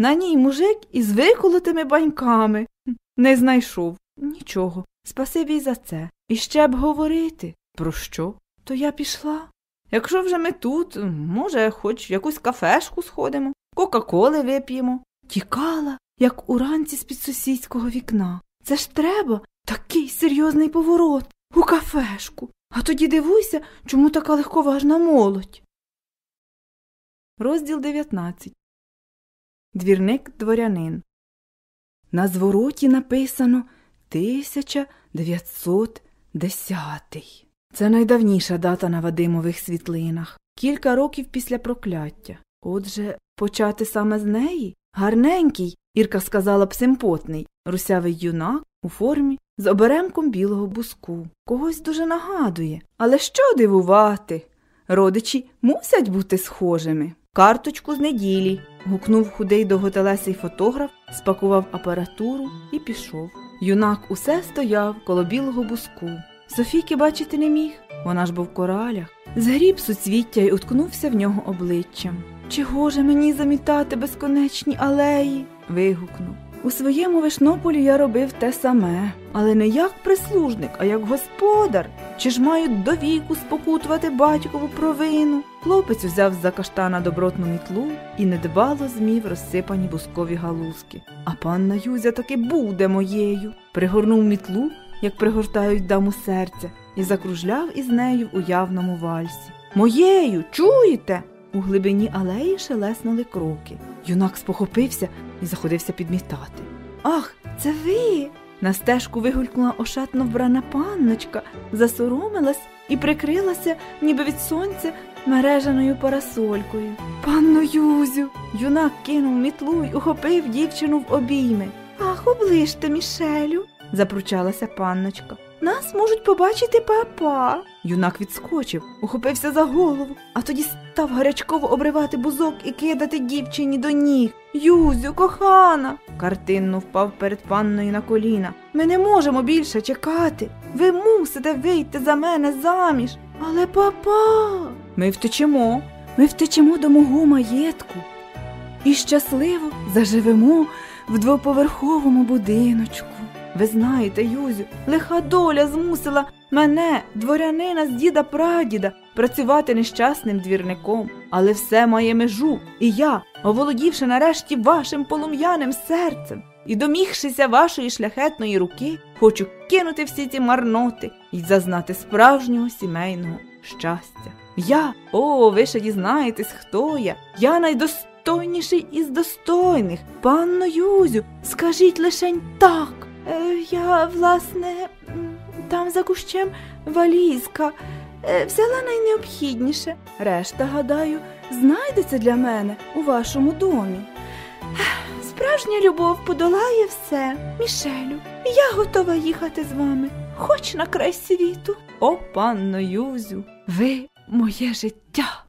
На ній мужик із виколотими баньками. Не знайшов. Нічого. Спасибі й за це. І ще б говорити. Про що? То я пішла. Якщо вже ми тут, може, хоч в якусь кафешку сходимо, кока-коли вип'ємо. Тікала, як уранці з під сусідського вікна. Це ж треба такий серйозний поворот у кафешку. А тоді дивуйся, чому така легковажна молодь. Розділ 19 Двірник дворянин. На звороті написано 1910. Це найдавніша дата на Вадимових світлинах. Кілька років після прокляття. Отже, почати саме з неї? Гарненький, Ірка сказала б симпотний, русявий юнак у формі з оберемком білого буску. Когось дуже нагадує. Але що дивувати? Родичі мусять бути схожими. Карточку з неділі. гукнув худий довготелесий фотограф, спакував апаратуру і пішов. Юнак усе стояв коло білого буску. Софійки бачити не міг, вона ж був в коралях. Згріб суцвіття й уткнувся в нього обличчям. Чого же мені замітати безконечні алеї? вигукнув. У своєму вишнополі я робив те саме, але не як прислужник, а як господар. Чи ж маю до віку спокутувати батькову провину? Хлопець узяв за каштана добротну мітлу і недбало змів розсипані бускові галузки. А панна Юзя таки буде моєю. Пригорнув мітлу, як пригортають даму серця, і закружляв із нею в уявному вальсі. Моєю, чуєте? У глибині алеї шелеснули кроки. Юнак спохопився і заходився підмітати. Ах, це ви. На стежку вигулькнула ошатно вбрана панночка, засоромилась і прикрилася, ніби від сонця, мережаною парасолькою. Панно Юзю. Юнак кинув мітлу й ухопив дівчину в обійми. Ах, оближте, Мішелю, запручалася панночка. Нас можуть побачити папа. Юнак відскочив, ухопився за голову, а тоді став гарячково обривати бузок і кидати дівчині до ніг. Юзю, кохана. Картинно впав перед панною на коліна. Ми не можемо більше чекати. Ви мусите вийти за мене заміж. Але папа. Ми втечемо. Ми втечемо до мого маєтку. І щасливо заживемо в двоповерховому будиночку. Ви знаєте, Юзю, лиха доля змусила мене, дворянина з діда прадіда, працювати нещасним двірником, але все має межу, і я, оволодівши нарешті вашим полум'яним серцем і домігшися вашої шляхетної руки, хочу кинути всі ці марноти і зазнати справжнього сімейного щастя. Я, о, ви ще дізнаєтесь, хто я, я найдостойніший із достойних, панно Юзю, скажіть лишень так. Е, я, власне, там за кущем валізка. Е, взяла найнеобхідніше. Решта, гадаю, знайдеться для мене у вашому домі. Справжня любов подолає все, Мішелю, я готова їхати з вами, хоч на край світу. О, панно Юзю, ви моє життя.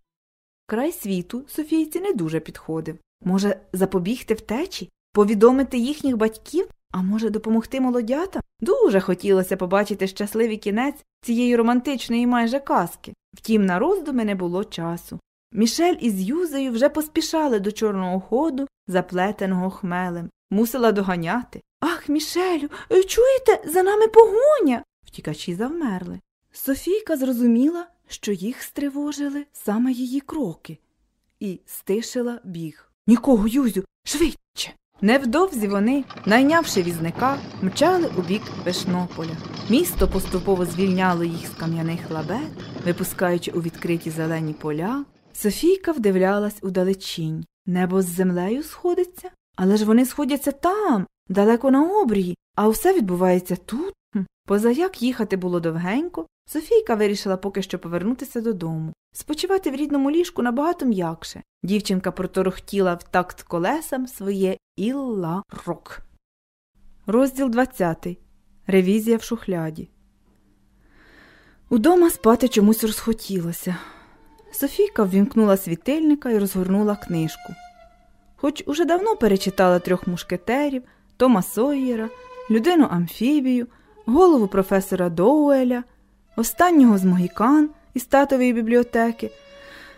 Край світу Софійці не дуже підходив. Може, запобігти втечі, повідомити їхніх батьків а може, допомогти молодятам? Дуже хотілося побачити щасливий кінець цієї романтичної майже казки. Втім, на роздуми не було часу. Мішель із Юзею вже поспішали до чорного ходу, заплетеного хмелем. Мусила доганяти. Ах, Мішелю, чуєте, за нами погоня. Втікачі завмерли. Софійка зрозуміла, що їх стривожили саме її кроки, і стишила біг. Нікого, Юзю, швидше. Невдовзі вони, найнявши візника, мчали у бік Вишнополя. Місто поступово звільняло їх з кам'яних лабет, випускаючи у відкриті зелені поля. Софійка вдивлялась у далечінь. Небо з землею сходиться, але ж вони сходяться там, далеко на обрії, а усе відбувається тут. Позаяк їхати було довгенько, Софійка вирішила поки що повернутися додому. Спочивати в рідному ліжку набагато м'якше. Дівчинка проторохтіла в такт колесам своє Ілла Рок. Розділ 20. Ревізія в шухляді. Удома спати чомусь розхотілося. Софійка ввімкнула світильника і розгорнула книжку. Хоч уже давно перечитала трьох мушкетерів, Тома Сойєра, людину Амфібію, голову професора Доуеля, останнього з Могікан із татової бібліотеки,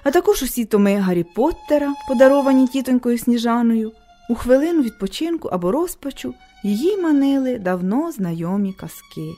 а також усі томи Гаррі Поттера, подаровані тітонькою Сніжаною, У хвилину відпочинку або розпачу її манили давно знайомі казки.